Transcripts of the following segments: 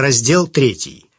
Раздел третий.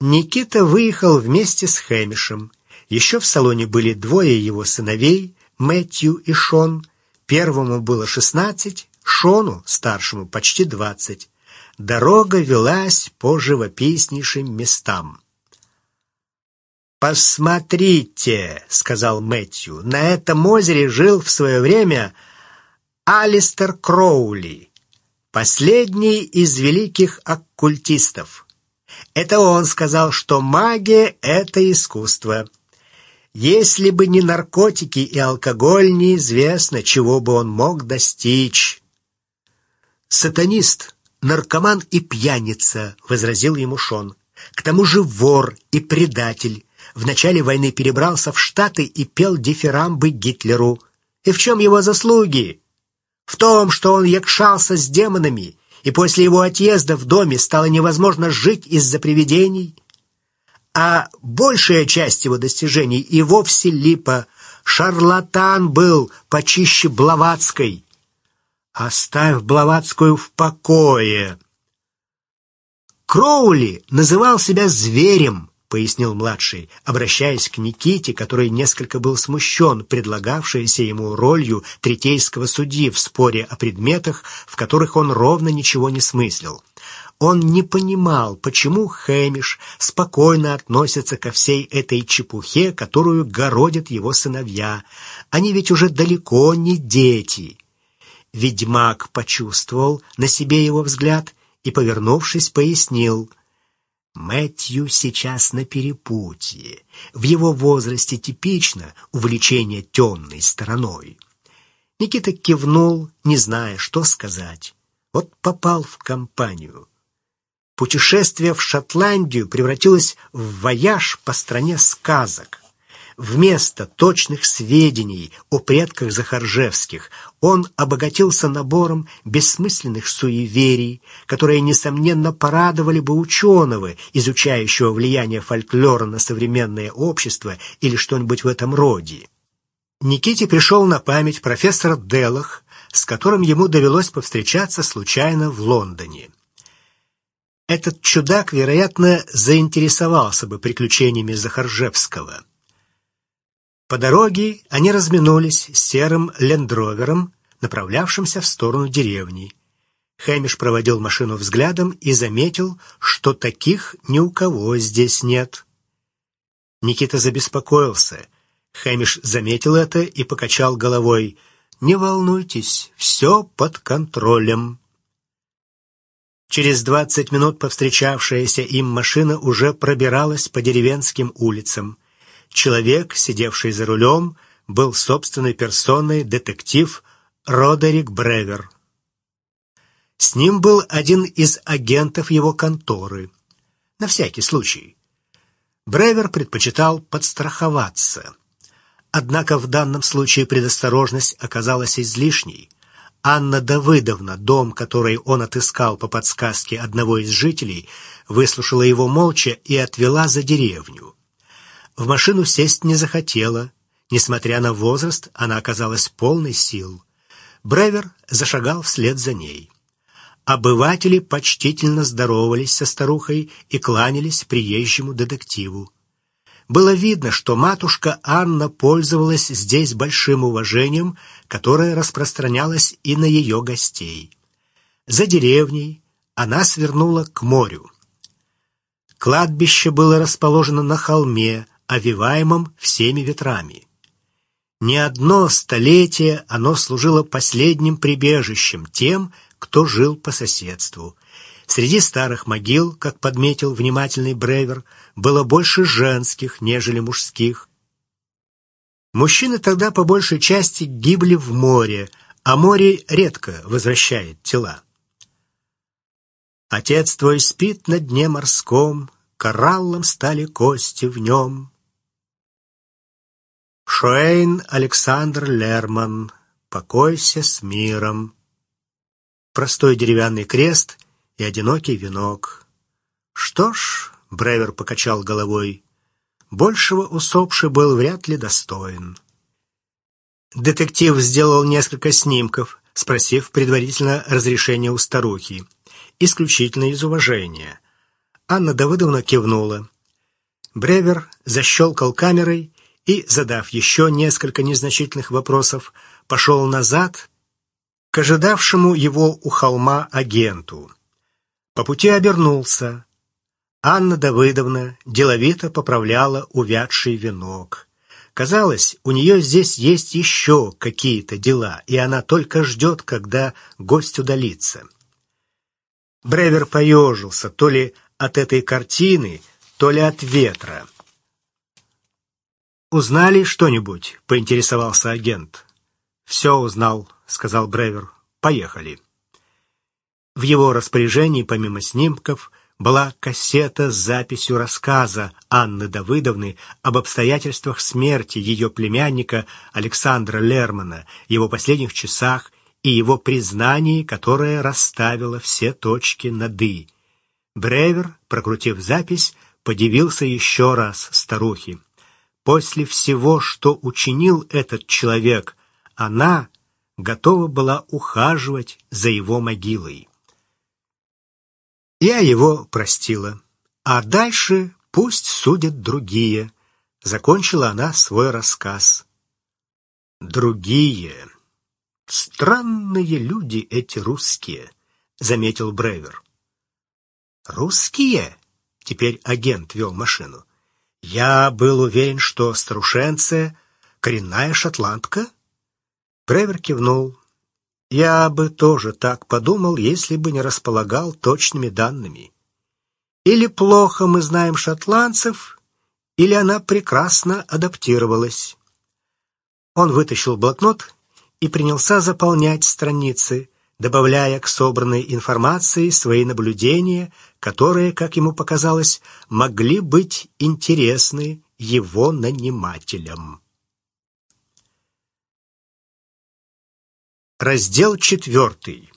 Никита выехал вместе с Хэмишем. Еще в салоне были двое его сыновей, Мэтью и Шон. Первому было шестнадцать, Шону, старшему, почти двадцать. Дорога велась по живописнейшим местам. «Посмотрите», — сказал Мэтью, — «на этом озере жил в свое время Алистер Кроули, последний из великих оккультистов. Это он сказал, что магия — это искусство. Если бы не наркотики и алкоголь, неизвестно, чего бы он мог достичь. «Сатанист, наркоман и пьяница», — возразил ему Шон. «К тому же вор и предатель. В начале войны перебрался в Штаты и пел дифирамбы Гитлеру. И в чем его заслуги? В том, что он якшался с демонами, и после его отъезда в доме стало невозможно жить из-за привидений. А большая часть его достижений и вовсе липа. Шарлатан был почище Блаватской. Оставь Блаватскую в покое. Кроули называл себя зверем, — пояснил младший, обращаясь к Никите, который несколько был смущен предлагавшейся ему ролью третейского судьи в споре о предметах, в которых он ровно ничего не смыслил. Он не понимал, почему Хэмиш спокойно относится ко всей этой чепухе, которую городят его сыновья. Они ведь уже далеко не дети. Ведьмак почувствовал на себе его взгляд и, повернувшись, пояснил — Мэтью сейчас на перепутье. В его возрасте типично увлечение темной стороной. Никита кивнул, не зная, что сказать. Вот попал в компанию. Путешествие в Шотландию превратилось в вояж по стране сказок. Вместо точных сведений о предках Захаржевских он обогатился набором бессмысленных суеверий, которые, несомненно, порадовали бы ученого, изучающего влияние фольклора на современное общество или что-нибудь в этом роде. Никите пришел на память профессор Делах, с которым ему довелось повстречаться случайно в Лондоне. Этот чудак, вероятно, заинтересовался бы приключениями Захаржевского. По дороге они разминулись с серым лендровером, направлявшимся в сторону деревни. Хэмиш проводил машину взглядом и заметил, что таких ни у кого здесь нет. Никита забеспокоился. Хэмиш заметил это и покачал головой. «Не волнуйтесь, все под контролем». Через двадцать минут повстречавшаяся им машина уже пробиралась по деревенским улицам. Человек, сидевший за рулем, был собственной персоной детектив Родерик Бревер. С ним был один из агентов его конторы. На всякий случай. Бревер предпочитал подстраховаться. Однако в данном случае предосторожность оказалась излишней. Анна Давыдовна, дом, который он отыскал по подсказке одного из жителей, выслушала его молча и отвела за деревню. В машину сесть не захотела. Несмотря на возраст, она оказалась полной сил. Бревер зашагал вслед за ней. Обыватели почтительно здоровались со старухой и кланялись приезжему детективу. Было видно, что матушка Анна пользовалась здесь большим уважением, которое распространялось и на ее гостей. За деревней она свернула к морю. Кладбище было расположено на холме, овиваемом всеми ветрами. Не одно столетие оно служило последним прибежищем тем, кто жил по соседству. Среди старых могил, как подметил внимательный Бревер, было больше женских, нежели мужских. Мужчины тогда по большей части гибли в море, а море редко возвращает тела. Отец твой спит на дне морском, кораллом стали кости в нем. Шуэйн Александр Лерман, покойся с миром. Простой деревянный крест и одинокий венок. Что ж, Бревер покачал головой, большего усопший был вряд ли достоин. Детектив сделал несколько снимков, спросив предварительно разрешения у старухи. исключительно из уважения. Анна Давыдовна кивнула. Бревер защелкал камерой и, задав еще несколько незначительных вопросов, пошел назад к ожидавшему его у холма агенту. По пути обернулся. Анна Давыдовна деловито поправляла увядший венок. Казалось, у нее здесь есть еще какие-то дела, и она только ждет, когда гость удалится. Бревер поежился то ли от этой картины, то ли от ветра. «Узнали что-нибудь?» — поинтересовался агент. «Все узнал», — сказал Бревер. «Поехали». В его распоряжении, помимо снимков, была кассета с записью рассказа Анны Давыдовны об обстоятельствах смерти ее племянника Александра Лермана, его последних часах и его признании, которое расставило все точки над «и». Бревер, прокрутив запись, подивился еще раз старухе. После всего, что учинил этот человек, она готова была ухаживать за его могилой. Я его простила. А дальше пусть судят другие. Закончила она свой рассказ. Другие. Странные люди эти русские, заметил Бревер. Русские? Теперь агент вел машину. Я был уверен, что старушенция — коренная шотландка. Бревер кивнул. Я бы тоже так подумал, если бы не располагал точными данными. Или плохо мы знаем шотландцев, или она прекрасно адаптировалась. Он вытащил блокнот и принялся заполнять страницы, добавляя к собранной информации свои наблюдения, которые, как ему показалось, могли быть интересны его нанимателям. Раздел четвертый.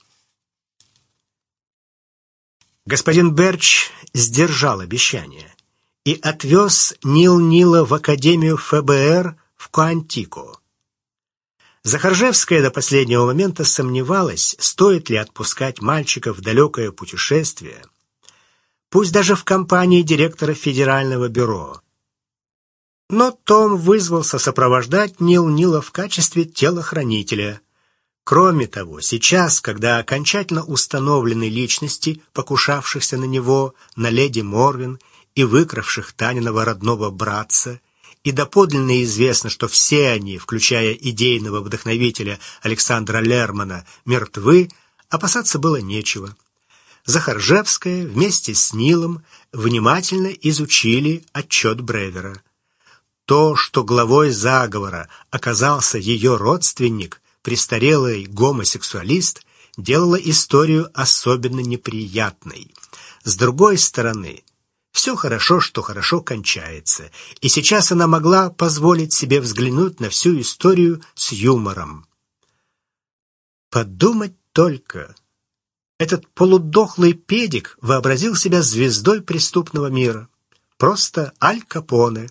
Господин Берч сдержал обещание и отвез Нил Нила в Академию ФБР в Куантико. Захаржевская до последнего момента сомневалась, стоит ли отпускать мальчика в далекое путешествие, пусть даже в компании директора Федерального бюро. Но Том вызвался сопровождать Нил Нила в качестве телохранителя – Кроме того, сейчас, когда окончательно установлены личности, покушавшихся на него, на леди Морвин и выкравших Таниного родного братца, и доподлинно известно, что все они, включая идейного вдохновителя Александра Лермана, мертвы, опасаться было нечего. Захаржевская вместе с Нилом внимательно изучили отчет Бревера. То, что главой заговора оказался ее родственник, престарелый гомосексуалист делала историю особенно неприятной. С другой стороны, все хорошо, что хорошо кончается, и сейчас она могла позволить себе взглянуть на всю историю с юмором. Подумать только. Этот полудохлый педик вообразил себя звездой преступного мира. Просто Аль Капоне.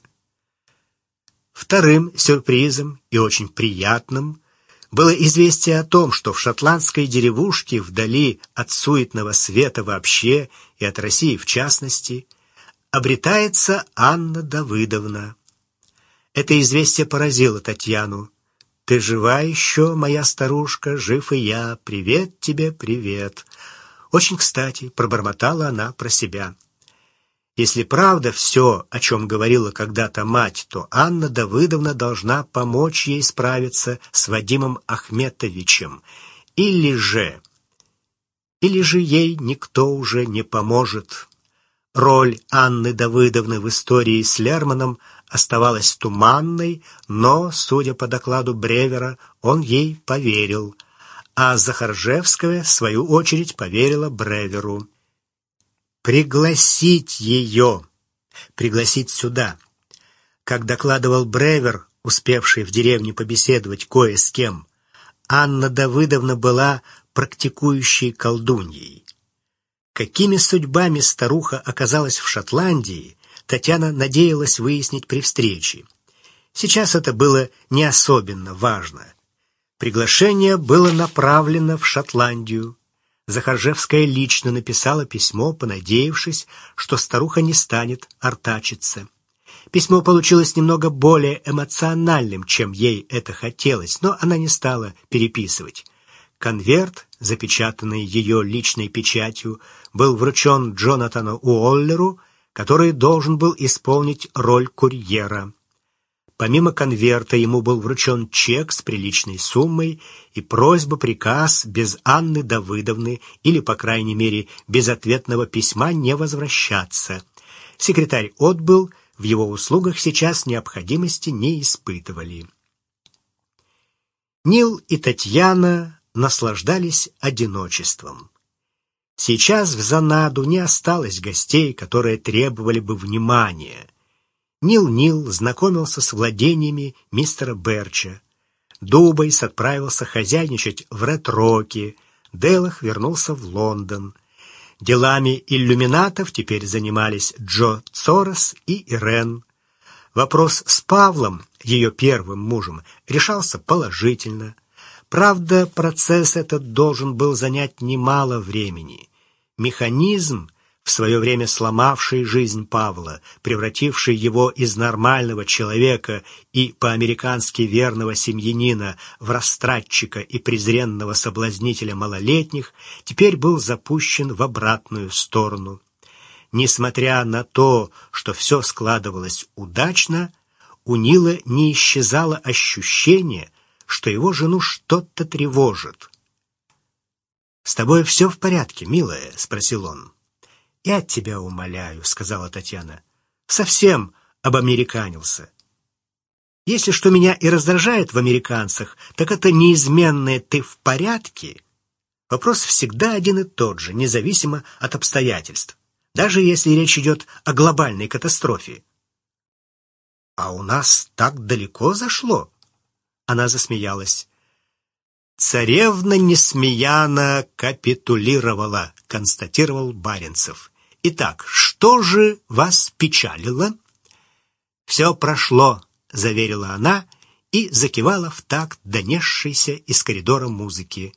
Вторым сюрпризом и очень приятным было известие о том, что в шотландской деревушке, вдали от суетного света вообще и от России в частности, обретается Анна Давыдовна. Это известие поразило Татьяну. «Ты жива еще, моя старушка, жив и я. Привет тебе, привет!» Очень кстати, пробормотала она про себя. Если правда все, о чем говорила когда-то мать, то Анна Давыдовна должна помочь ей справиться с Вадимом Ахметовичем. Или же... Или же ей никто уже не поможет. Роль Анны Давыдовны в истории с Лерманом оставалась туманной, но, судя по докладу Бревера, он ей поверил. А Захаржевская, в свою очередь, поверила Бреверу пригласить ее, пригласить сюда. Как докладывал Бревер, успевший в деревне побеседовать кое с кем, Анна Давыдовна была практикующей колдуньей. Какими судьбами старуха оказалась в Шотландии, Татьяна надеялась выяснить при встрече. Сейчас это было не особенно важно. Приглашение было направлено в Шотландию. Захаржевская лично написала письмо, понадеявшись, что старуха не станет артачиться. Письмо получилось немного более эмоциональным, чем ей это хотелось, но она не стала переписывать. Конверт, запечатанный ее личной печатью, был вручен Джонатану Уоллеру, который должен был исполнить роль курьера. Помимо конверта ему был вручен чек с приличной суммой и просьба-приказ без Анны Давыдовны или, по крайней мере, без ответного письма не возвращаться. Секретарь отбыл, в его услугах сейчас необходимости не испытывали. Нил и Татьяна наслаждались одиночеством. Сейчас в Занаду не осталось гостей, которые требовали бы внимания. Нил-Нил знакомился с владениями мистера Берча. Дубайс отправился хозяйничать в Ретроке, Делах вернулся в Лондон. Делами иллюминатов теперь занимались Джо Цорос и Ирен. Вопрос с Павлом, ее первым мужем, решался положительно. Правда, процесс этот должен был занять немало времени. Механизм, в свое время сломавший жизнь Павла, превративший его из нормального человека и по-американски верного семьянина в растратчика и презренного соблазнителя малолетних, теперь был запущен в обратную сторону. Несмотря на то, что все складывалось удачно, у Нила не исчезало ощущение, что его жену что-то тревожит. «С тобой все в порядке, милая?» — спросил он. «Я тебя умоляю», — сказала Татьяна. «Совсем обамериканился. Если что меня и раздражает в американцах, так это неизменное «ты в порядке». Вопрос всегда один и тот же, независимо от обстоятельств, даже если речь идет о глобальной катастрофе. «А у нас так далеко зашло?» Она засмеялась. «Царевна Несмеяна капитулировала», — констатировал Баренцев. «Итак, что же вас печалило?» «Все прошло», — заверила она и закивала в такт донесшейся из коридора музыки.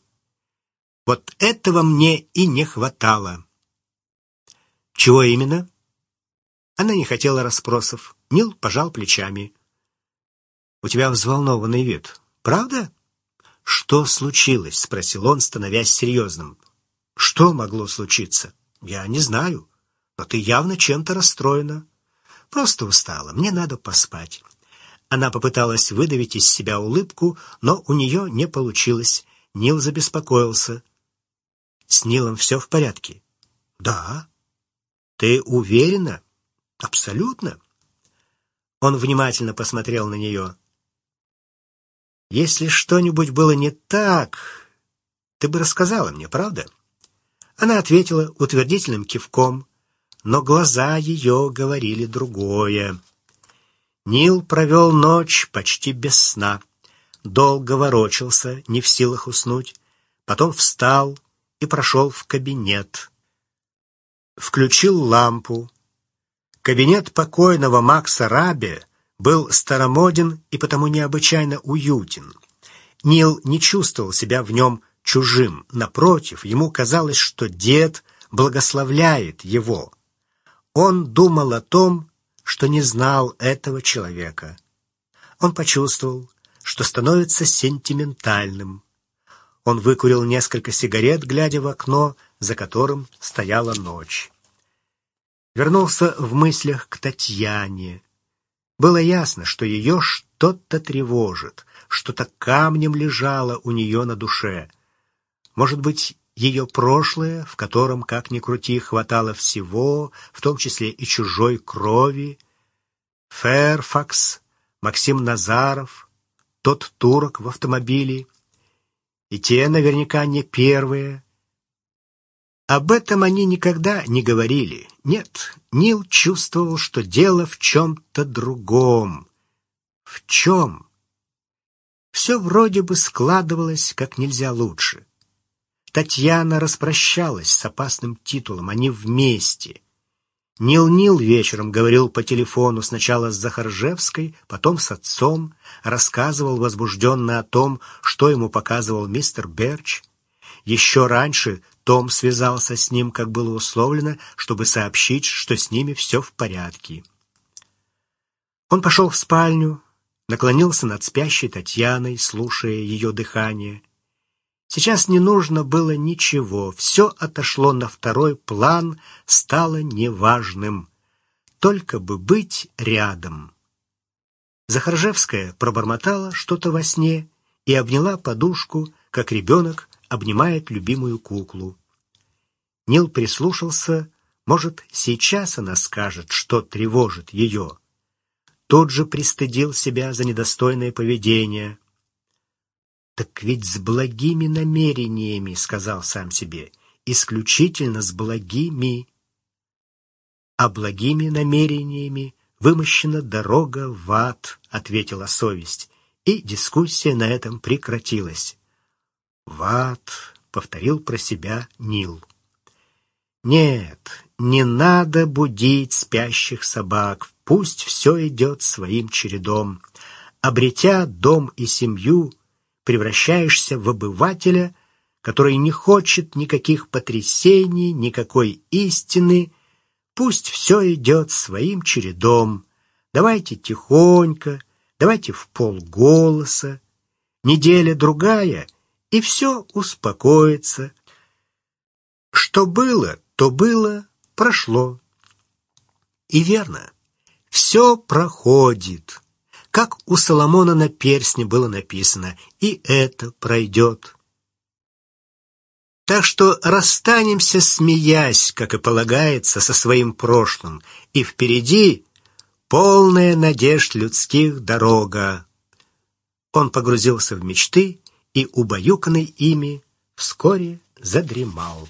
«Вот этого мне и не хватало». «Чего именно?» Она не хотела расспросов. Нил пожал плечами. «У тебя взволнованный вид. Правда?» «Что случилось?» — спросил он, становясь серьезным. «Что могло случиться? Я не знаю. Но ты явно чем-то расстроена. Просто устала. Мне надо поспать». Она попыталась выдавить из себя улыбку, но у нее не получилось. Нил забеспокоился. «С Нилом все в порядке?» «Да». «Ты уверена?» «Абсолютно». Он внимательно посмотрел на нее. Если что-нибудь было не так, ты бы рассказала мне, правда? Она ответила утвердительным кивком, но глаза ее говорили другое. Нил провел ночь почти без сна, долго ворочался, не в силах уснуть, потом встал и прошел в кабинет. Включил лампу. Кабинет покойного Макса Раби был старомоден и потому необычайно уютен. Нил не чувствовал себя в нем чужим. Напротив, ему казалось, что дед благословляет его. Он думал о том, что не знал этого человека. Он почувствовал, что становится сентиментальным. Он выкурил несколько сигарет, глядя в окно, за которым стояла ночь. Вернулся в мыслях к Татьяне. Было ясно, что ее что-то тревожит, что-то камнем лежало у нее на душе. Может быть, ее прошлое, в котором, как ни крути, хватало всего, в том числе и чужой крови. Ферфакс, Максим Назаров, тот турок в автомобиле. И те наверняка не первые, об этом они никогда не говорили. Нет, Нил чувствовал, что дело в чем-то другом. В чем? Все вроде бы складывалось как нельзя лучше. Татьяна распрощалась с опасным титулом, они вместе. Нил-Нил вечером говорил по телефону сначала с Захаржевской, потом с отцом, рассказывал возбужденно о том, что ему показывал мистер Берч. Еще раньше Том связался с ним, как было условлено, чтобы сообщить, что с ними все в порядке. Он пошел в спальню, наклонился над спящей Татьяной, слушая ее дыхание. Сейчас не нужно было ничего, все отошло на второй план, стало неважным. Только бы быть рядом. Захаржевская пробормотала что-то во сне и обняла подушку, как ребенок обнимает любимую куклу. Нил прислушался, может, сейчас она скажет, что тревожит ее тут же пристыдил себя за недостойное поведение. «Так ведь с благими намерениями», — сказал сам себе, — «исключительно с благими». «А благими намерениями вымощена дорога в ад», — ответила совесть, и дискуссия на этом прекратилась. «В ад», — повторил про себя Нил. «Нет, не надо будить спящих собак. Пусть все идет своим чередом. Обретя дом и семью, превращаешься в обывателя, который не хочет никаких потрясений, никакой истины. Пусть все идет своим чередом. Давайте тихонько, давайте в полголоса. Неделя другая, и все успокоится. Что было, то было, прошло. И верно. Все проходит. Как у Соломона на персне было написано, и это пройдет. Так что расстанемся, смеясь, как и полагается, со своим прошлым, и впереди полная надежд людских дорога. Он погрузился в мечты и, убаюканный ими, вскоре задремал.